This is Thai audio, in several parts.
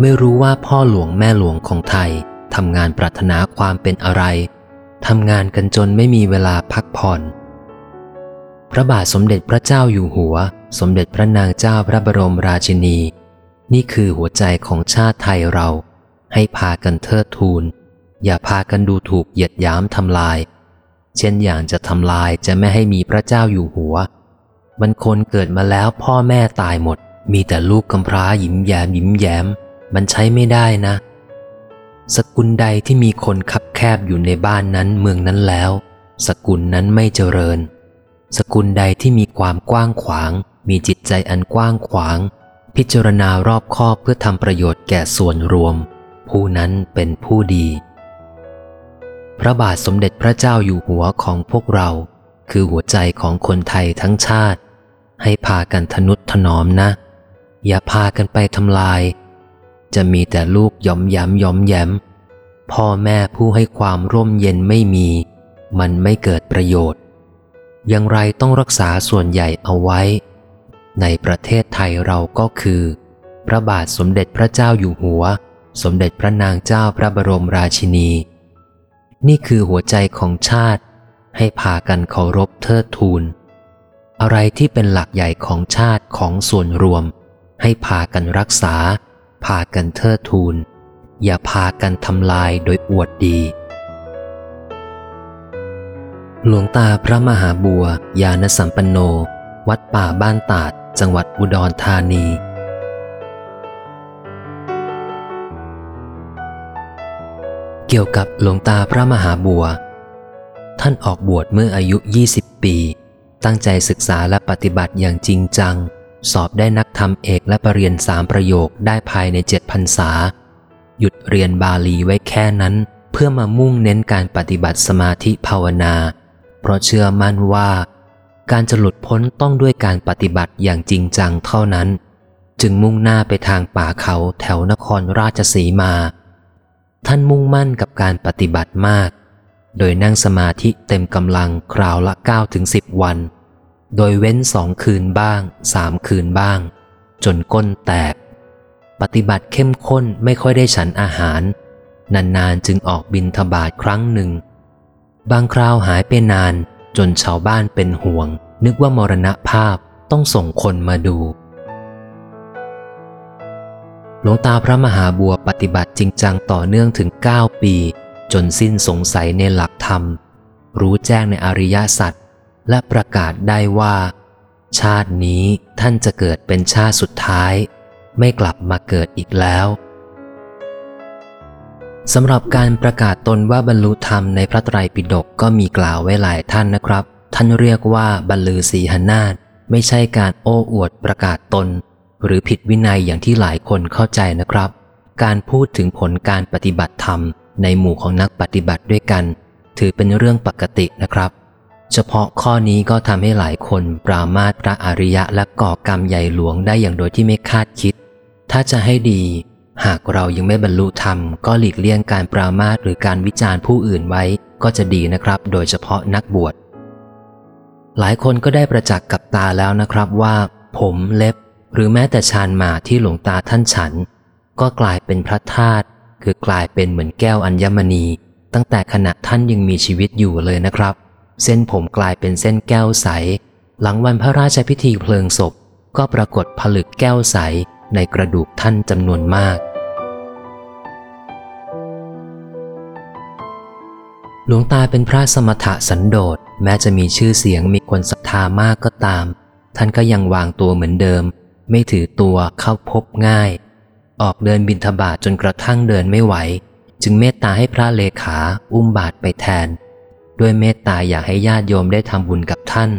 ไม่รู้ว่าพ่อหลวงแม่หลวงของไทยทำงานปรารถนาความเป็นอะไรทำงานกันจนไม่มีเวลาพักผ่อน พระบาทสมเด็จพระเจ้าอยู่หัว สมเด็จพระนางเจ้าพระบรมราชินี นี่คือหัวใจของชาติไทยเรา ให้พากันเทิดทูน อย่าพากันดูถูกเหยียดหยามทำลาย เช่นอย่างจะทำลายจะไม่ให้มีพระเจ้าอยู่หัวมันคนเกิดมาแล้วพ่อแม่ตายหมด มีแต่ลูกกำพร้ายิ้มแย้มยิ้มแย้ม มันใช้ไม่ได้นะ สกุลใดที่มีคนคับแคบอยู่ในบ้านนั้นเมืองนั้นแล้ว สกุลนั้นไม่เจริญ สกุลใดที่มีความกว้างขวาง มีจิตใจอันกว้างขวาง พิจารณารอบคอบเพื่อทำประโยชน์แก่ส่วนรวม ผู้นั้นเป็นผู้ดี พระบาทสมเด็จพระเจ้าอยู่หัวของพวกเรา คือหัวใจของคนไทยทั้งชาติ ให้พากันทนุถนอมนะ อย่าพากันไปทำลาย จะมีแต่ลูกย้อมย้ำย้อมแย้ม พ่อแม่ผู้ให้ความร่มเย็นไม่มี มันไม่เกิดประโยชน์ อย่างไรต้องรักษาส่วนใหญ่เอาไว้ ในประเทศไทยเราก็คือ พระบาทสมเด็จพระเจ้าอยู่หัว สมเด็จพระนางเจ้าพระบรมราชินี นี่คือหัวใจของชาติ ให้พากันเคารพเทิดทูน อะไรที่เป็นหลักใหญ่ของชาติของส่วนรวม ให้พากันรักษา พากันเทิดทูน อย่าพากันทำลายโดยอวดดี หลวงตาพระมหาบัวยานสัมปันโน วัดป่าบ้านตาด จังหวัดอุดรธานีเกี่ยวกับหลวงตาพระมหาบัว ท่านออกบวชเมื่ออายุ 20 ปี ตั้งใจศึกษาและปฏิบัติอย่างจริงจัง สอบได้นักธรรมเอกและปรริญญาสามประโยคได้ภายในเจ็ดพรรษา หยุดเรียนบาลีไว้แค่นั้น เพื่อมามุ่งเน้นการปฏิบัติสมาธิภาวนา เพราะเชื่อมั่นว่า การจะหลุดพ้นต้องด้วยการปฏิบัติอย่างจริงจังเท่านั้น จึงมุ่งหน้าไปทางป่าเขาแถวนครราชสีมา ท่านมุ่งมั่นกับการปฏิบัติมาก โดยนั่งสมาธิเต็มกำลังคราวละ9ถึง10 วัน โดยเว้นสองคืนบ้างสามคืนบ้าง จนก้นแตก ปฏิบัติเข้มข้นไม่ค่อยได้ฉันอาหาร นานๆจึงออกบินทบาทครั้งหนึ่ง บางคราวหายไปนานจนชาวบ้านเป็นห่วง นึกว่ามรณภาพต้องส่งคนมาดู หลวงตาพระมหาบัวปฏิบัติจริงจังต่อเนื่องถึง 9 ปี จนสิ้นสงสัยในหลักธรรม รู้แจ้งในอริยสัจ และประกาศได้ว่า ชาตินี้ท่านจะเกิดเป็นชาติสุดท้าย ไม่กลับมาเกิดอีกแล้วสำหรับการประกาศตนว่าบรรลุธรรมในพระไตรปิฎกก็มีกล่าวไว้หลายท่านนะครับ ท่านเรียกว่าบรรลือศีหนาฏไม่ใช่การโอ้อวดประกาศตน หรือผิดวินัยอย่างที่หลายคนเข้าใจนะครับ การพูดถึงผลการปฏิบัติธรรม ในหมู่ของนักปฏิบัติด้วยกัน ถือเป็นเรื่องปกตินะครับ เฉพาะข้อนี้ก็ทำให้หลายคนปรามาสพระอริยะและก่อกรรมใหญ่หลวงได้อย่างโดยที่ไม่คาดคิด ถ้าจะให้ดี หากเรายังไม่บรรลุธรรม ก็หลีกเลี่ยงการปรามาสหรือการวิจารณ์ผู้อื่นไว้ ก็จะดีนะครับ โดยเฉพาะนักบวช หลายคนก็ได้ประจักษ์กับตาแล้วนะครับว่า ผมเล็บ หรือแม้แต่ชานหมาที่หลวงตาท่านฉัน ก็กลายเป็นพระธาตุคือกลายเป็นเหมือนแก้วอัญมณี ตั้งแต่ขณะท่านยังมีชีวิตอยู่เลยนะครับ เส้นผมกลายเป็นเส้นแก้วใส หลังวันพระราชพิธีเพลิงศพ ก็ปรากฏผลึกแก้วใสในกระดูกท่านจำนวนมาก หลวงตาเป็นพระสมถะสันโดษแม้จะมีชื่อเสียงมีคนศรัทธามากก็ตาม ท่านก็ยังวางตัวเหมือนเดิม ไม่ถือตัวเข้าพบง่าย ออกเดินบินทบาทจนกระทั่งเดินไม่ไหว จึงเมตตาให้พระเลขาอุ้มบาทไปแทน ด้วยเมตตาอยากให้ญาติโยมได้ทำบุญกับท่าน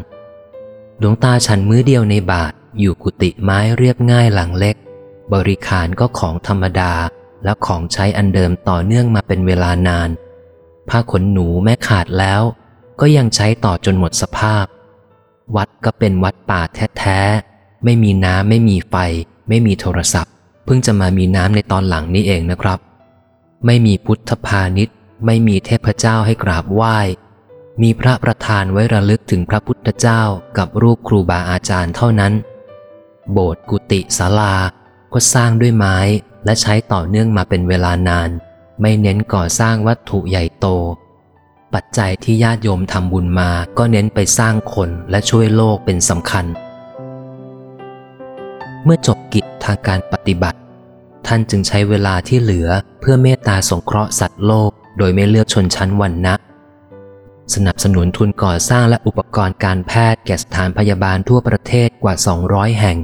หลวงตาฉันมื้อเดียวในบาทอยู่กุฏิไม้เรียบง่ายหลังเล็ก บริขารก็ของธรรมดาและของใช้อันเดิมต่อเนื่องมาเป็นเวลานาน ผ้าขนหนูแม้ขาดแล้ว ก็ยังใช้ต่อจนหมดสภาพ วัดก็เป็นวัดป่าแท้ๆ ไม่มีน้ำไม่มีไฟ ไม่มีโทรศัพท์ เพิ่งจะมามีน้ำในตอนหลังนี้เองนะครับ ไม่มีพุทธพาณิชย์ ไม่มีเทพเจ้าให้กราบไหว้ มีพระประธานไว้ระลึกถึงพระพุทธเจ้ากับรูปครูบาอาจารย์เท่านั้น โบสถ์กุฏิศาลาก็สร้างด้วยไม้และใช้ต่อเนื่องมาเป็นเวลานาน ไม่เน้นก่อสร้างวัตถุใหญ่โต ปัจจัยที่ญาติโยมทำบุญมาก็เน้นไปสร้างคนและช่วยโลกเป็นสำคัญ เมื่อจบกิจทางการปฏิบัติ ท่านจึงใช้เวลาที่เหลือเพื่อเมตตาสงเคราะห์สัตว์โลก โดยไม่เลือกชนชั้นวรรณะ สนับสนุนทุนก่อสร้างและอุปกรณ์การแพทย์แก่สถานพยาบาลทั่วประเทศกว่า 200 แห่ง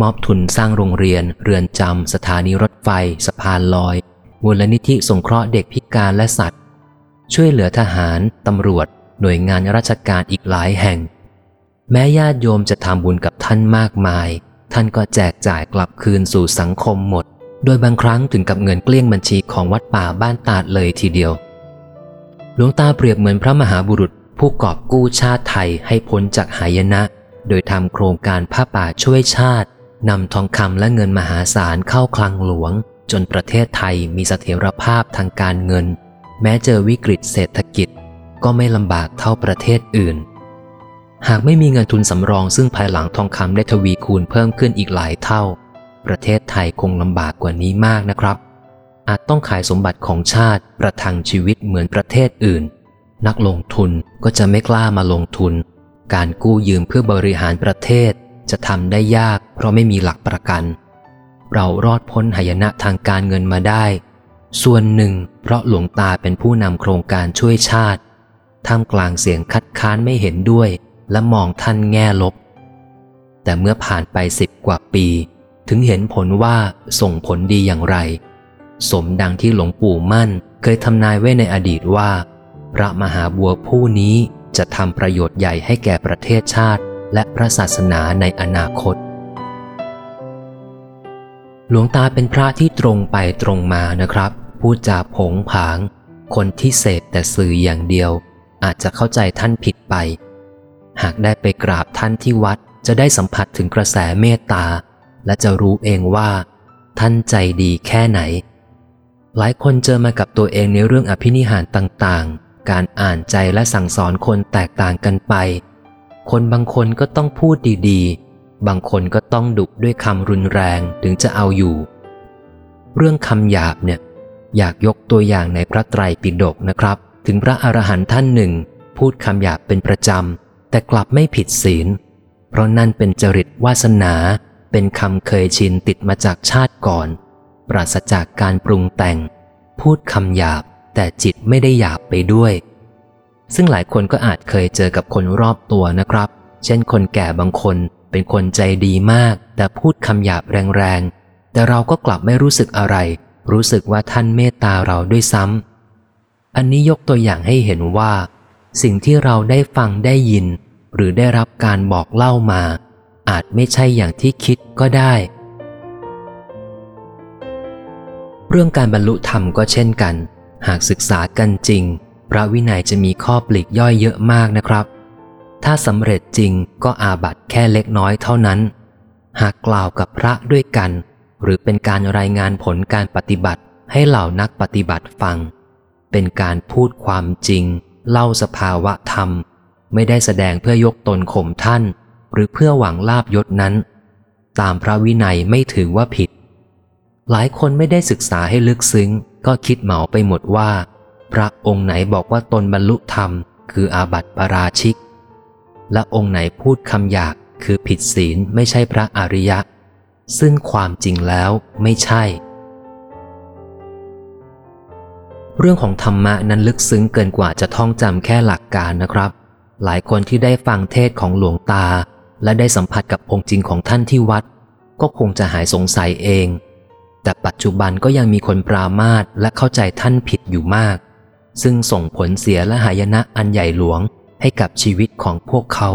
มอบทุนสร้างโรงเรียน เรือนจำ สถานีรถไฟ สะพานลอย มูลนิธิสงเคราะห์เด็กพิการและสัตว์ ช่วยเหลือทหาร ตำรวจ หน่วยงานราชการอีกหลายแห่ง แม้ญาติโยมจะทำบุญกับท่านมากมาย ท่านก็แจกจ่ายกลับคืนสู่สังคมหมด โดยบางครั้งถึงกับเงินเกลี้ยงบัญชีของวัดป่าบ้านตาดเลยทีเดียว หลวงตาเปรียบเหมือนพระมหาบุรุษ ผู้กอบกู้ชาติไทยให้พ้นจากหายนะ โดยทำโครงการผ้าป่าช่วยชาตินำทองคำและเงินมหาศาลเข้าคลังหลวง จนประเทศไทยมีเสถียรภาพทางการเงิน แม้เจอวิกฤตเศรษฐกิจ ก็ไม่ลำบากเท่าประเทศอื่น หากไม่มีเงินทุนสำรองซึ่งภายหลังทองคำได้ทวีคูณเพิ่มขึ้นอีกหลายเท่า ประเทศไทยคงลำบากกว่านี้มากนะครับ อาจต้องขายสมบัติของชาติประทังชีวิตเหมือนประเทศอื่น นักลงทุนก็จะไม่กล้ามาลงทุน การกู้ยืมเพื่อบริหารประเทศจะทำได้ยากเพราะไม่มีหลักประกัน เรารอดพ้นหายนะทางการเงินมาได้ ส่วนหนึ่ง เพราะหลวงตาเป็นผู้นำโครงการช่วยชาติท่ามกลางเสียงคัดค้านไม่เห็นด้วย และมองท่านแง่ลบ แต่เมื่อผ่านไปสิบกว่าปี ถึงเห็นผลว่าส่งผลดีอย่างไร สมดังที่หลวงปู่มั่นเคยทำนายไว้ในอดีตว่า พระมหาบัวผู้นี้จะทำประโยชน์ใหญ่ให้แก่ประเทศชาติ และพระศาสนาในอนาคต หลวงตาเป็นพระที่ตรงไปตรงมานะครับ พูดจาผงผาง คนที่เสพแต่สื่ออย่างเดียว อาจจะเข้าใจท่านผิดไป หากได้ไปกราบท่านที่วัดจะได้สัมผัสถึงกระแสเมตตา และจะรู้เองว่า ท่านใจดีแค่ไหน หลายคนเจอมากับตัวเองในเรื่องอภินิหารต่างๆ การอ่านใจและสั่งสอนคนแตกต่างกันไป คนบางคนก็ต้องพูดดีๆ บางคนก็ต้องดุด้วยคำรุนแรงถึงจะเอาอยู่ เรื่องคำหยาบเนี่ย อยากยกตัวอย่างในพระไตรปิฎกนะครับ ถึงพระอรหันต์ท่านหนึ่ง พูดคำหยาบเป็นประจำ แต่กลับไม่ผิดศีล เพราะนั่นเป็นจริตวาสนา เป็นคำเคยชินติดมาจากชาติก่อน ปราศจากการปรุงแต่ง พูดคำหยาบแต่จิตไม่ได้หยาบไปด้วย ซึ่งหลายคนก็อาจเคยเจอกับคนรอบตัวนะครับ เช่นคนแก่บางคนเป็นคนใจดีมาก แต่พูดคำหยาบแรงๆ แต่เราก็กลับไม่รู้สึกอะไร รู้สึกว่าท่านเมตตาเราด้วยซ้ำอันนี้ยกตัวอย่างให้เห็นว่า สิ่งที่เราได้ฟังได้ยิน หรือได้รับการบอกเล่ามา อาจไม่ใช่อย่างที่คิดก็ได้ เรื่องการบรรลุธรรมก็เช่นกัน หากศึกษากันจริง พระวินัยจะมีข้อปลีกย่อยเยอะมากนะครับ ถ้าสำเร็จจริงก็อาบัตแค่เล็กน้อยเท่านั้น หากกล่าวกับพระด้วยกัน หรือเป็นการรายงานผลการปฏิบัติให้เหล่านักปฏิบัติฟัง เป็นการพูดความจริง เล่าสภาวะธรรม ไม่ได้แสดงเพื่อยกตนข่มท่าน หรือเพื่อหวังลาบยศนั้น ตามพระวินัยไม่ถือว่าผิด หลายคนไม่ได้ศึกษาให้ลึกซึ้ง ก็คิดเหมาไปหมดว่า พระองค์ไหนบอกว่าตนบรรลุธรรม คืออาบัติปราชิก และองค์ไหนพูดคำหยาบคือผิดศีลไม่ใช่พระอริยะ ซึ่งความจริงแล้วไม่ใช่ เรื่องของธรรมะนั้นลึกซึ้งเกินกว่าจะท่องจำแค่หลักการนะครับ หลายคนที่ได้ฟังเทศของหลวงตา และได้สัมผัสกับองค์จริงของท่านที่วัด ก็คงจะหายสงสัยเอง แต่ปัจจุบันก็ยังมีคนปรามาสและเข้าใจท่านผิดอยู่มาก ซึ่งส่งผลเสียและหายนะอันใหญ่หลวงให้กับชีวิตของพวกเขา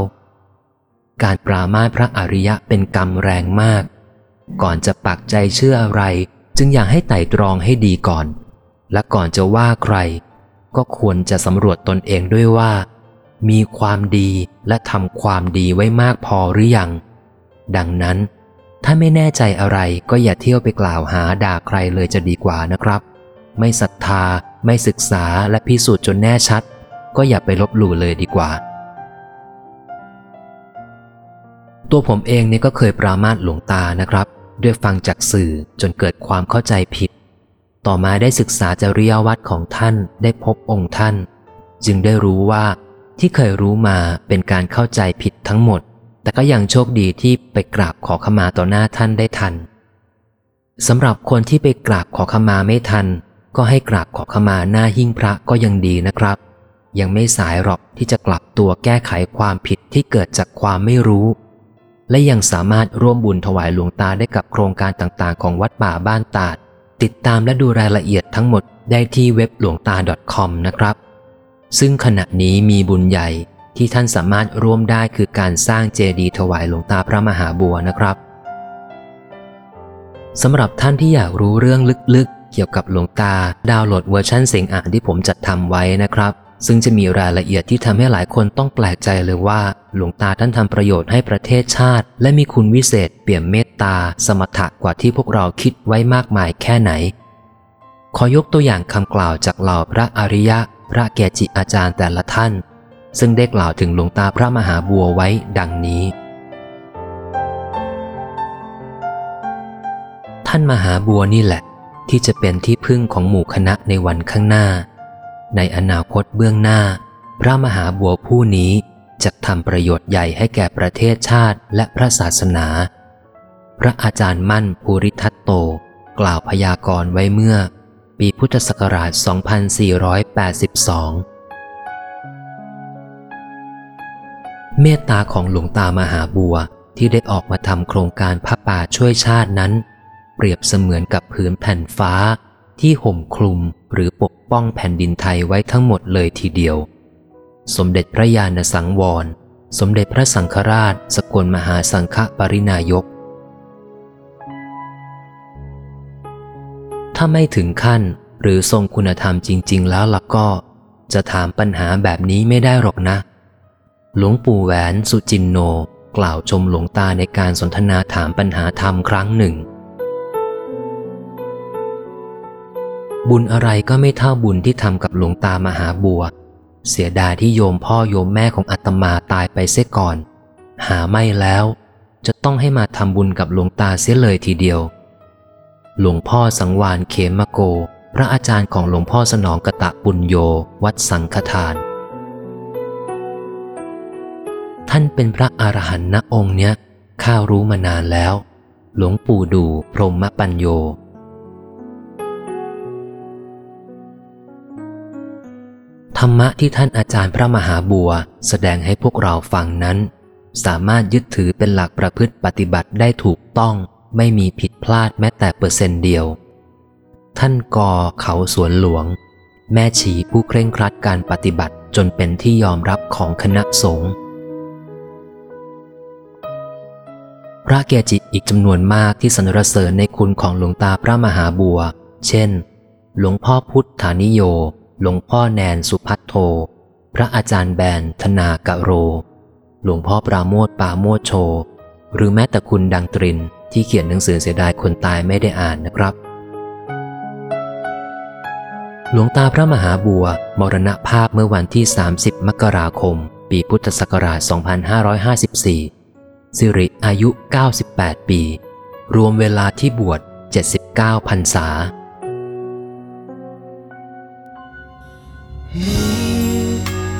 การปรามาสพระอริยะเป็นกรรมแรงมาก ก่อนจะปักใจเชื่ออะไร จึงอยากให้ไต่ตรองให้ดีก่อน และก่อนจะว่าใคร ก็ควรจะสำรวจตนเองด้วยว่า มีความดีและทำความดีไว้มากพอหรือยัง ดังนั้น ถ้าไม่แน่ใจอะไรก็อย่าเที่ยวไปกล่าวหาด่าใครเลยจะดีกว่านะครับ ไม่ศรัทธา ไม่ศึกษาและพิสูจน์จนแน่ชัด ก็อย่าไปลบหลู่เลยดีกว่า ตัวผมเองเนี่ยก็เคยปรามาสหลวงตานะครับ ด้วยฟังจากสื่อจนเกิดความเข้าใจผิด ต่อมาได้ศึกษาจริยวัตรของท่านได้พบองค์ท่าน จึงได้รู้ว่าที่เคยรู้มาเป็นการเข้าใจผิดทั้งหมด แต่ก็ยังโชคดีที่ไปกราบขอขมาต่อหน้าท่านได้ทันสำหรับคนที่ไปกราบขอขมาไม่ทัน ก็ให้กราบขอขมาหน้าหิ้งพระก็ยังดีนะครับ ยังไม่สายหรอกที่จะกลับตัวแก้ไขความผิดที่เกิดจากความไม่รู้ และยังสามารถร่วมบุญถวายหลวงตาได้กับโครงการต่างๆ ของวัดป่าบ้านตาด ติดตามและดูรายละเอียดทั้งหมดได้ที่เว็บหลวงตา .com นะครับ ซึ่งขณะนี้มีบุญใหญ่ ที่ท่านสามารถร่วมได้คือการสร้างเจดีย์ถวายหลวงตาพระมหาบัวนะครับสำหรับท่านที่อยากรู้เรื่องลึกๆ เกี่ยวกับหลวงตา ดาวน์โหลดเวอร์ชันเสียงอ่านที่ผมจัดทำไว้นะครับ ซึ่งจะมีรายละเอียดที่ทำให้หลายคนต้องแปลกใจเลยว่า หลวงตาท่านทำประโยชน์ให้ประเทศชาติ และมีคุณวิเศษ เปี่ยมเมตตา สมถะกว่าที่พวกเราคิดไว้มากมายแค่ไหน ขอยกตัวอย่างคำกล่าวจากเหล่าพระอริยะ พระเกจิอาจารย์แต่ละท่าน ซึ่งได้กล่าวถึงหลวงตาพระมหาบัวไว้ดังนี้ ท่านมหาบัวนี่แหละ ที่จะเป็นที่พึ่งของหมู่คณะในวันข้างหน้า ในอนาคตเบื้องหน้า พระมหาบัวผู้นี้จะทำประโยชน์ใหญ่ให้แก่ประเทศชาติและพระศาสนา พระอาจารย์มั่นภูริทัตโต กล่าวพยากรณ์ไว้เมื่อ ปีพุทธศักราช 2482 เมตตาของหลวงตามหาบัวที่ได้ออกมาทำโครงการพระป่าช่วยชาตินั้น เปรียบเสมือนกับผืนแผ่นฟ้า ที่ห่มคลุมหรือปกป้องแผ่นดินไทยไว้ทั้งหมดเลยทีเดียว สมเด็จพระญาณสังวร สมเด็จพระสังฆราช สกลมหาสังฆปรินายก ถ้าไม่ถึงขั้นหรือทรงคุณธรรมจริง ๆ แล้วล่ะก็ จะถามปัญหาแบบนี้ไม่ได้หรอกนะ หลวงปู่แหวนสุจินโน กล่าวชมหลวงตาในการสนทนาถามปัญหาธรรมครั้งหนึ่ง บุญอะไรก็ไม่เท่าบุญที่ทำกับหลวงตามหาบัว เสียดายที่โยมพ่อโยมแม่ของอาตมาตายไปเสียก่อน หาไม่แล้ว จะต้องให้มาทำบุญกับหลวงตาเสียเลยทีเดียว หลวงพ่อสังวานเขมโก พระอาจารย์ของหลวงพ่อสนองกะตะปุญโยวัดสังฆทาน ท่านเป็นพระอรหันต์ณองค์เนี้ยข้ารู้มานานแล้ว หลวงปู่ดูพรหมปัญโย ธรรมะที่ท่านอาจารย์พระมหาบัว แสดงให้พวกเราฟังนั้น สามารถยึดถือเป็นหลักประพฤติปฏิบัติได้ถูกต้องไม่มีผิดพลาดแม้แต่เปอร์เซนต์เดียว ท่านกอเขาสวนหลวง แม่ชีผู้เคร่งครัดการปฏิบัติจนเป็นที่ยอมรับของคณะสงฆ์ ระเกจิอีกจำนวนมากที่สรรเสริญในคุณของหลวงตาพระมหาบัว เช่น หลวงพ่อพุทธานิโย หลวงพ่อแนนสุพัทโท พระอาจารย์แบนธนากะโร หลวงพ่อปราโมทปาโมโช หรือแม้แต่คุณดังตรินที่เขียนหนังสือเสียดายคนตายไม่ได้อ่านนะครับ หลวงตาพระมหาบัว มรณภาพเมื่อวันที่ 30 มกราคม ปีพุทธศักราช 2554 สิริอายุ 98 ปี รวมเวลาที่บวช 79 พรรษา มี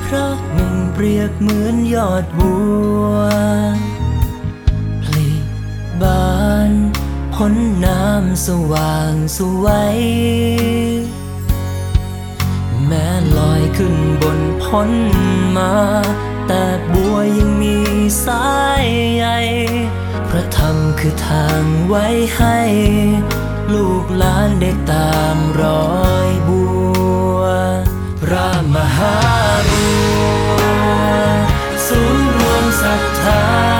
พระหนึ่งเปรียบเหมือนยอดบัวพลิบานพ้นน้ำสว่างสวยแม้ลอยขึ้นบนพ้นมา แต่บัวยังมี สายใยพระธรรมคือทางไว้ให้ ลูกหลานได้ตามรอยบัวพระมหาบัว ศูนย์รวมศรัทธา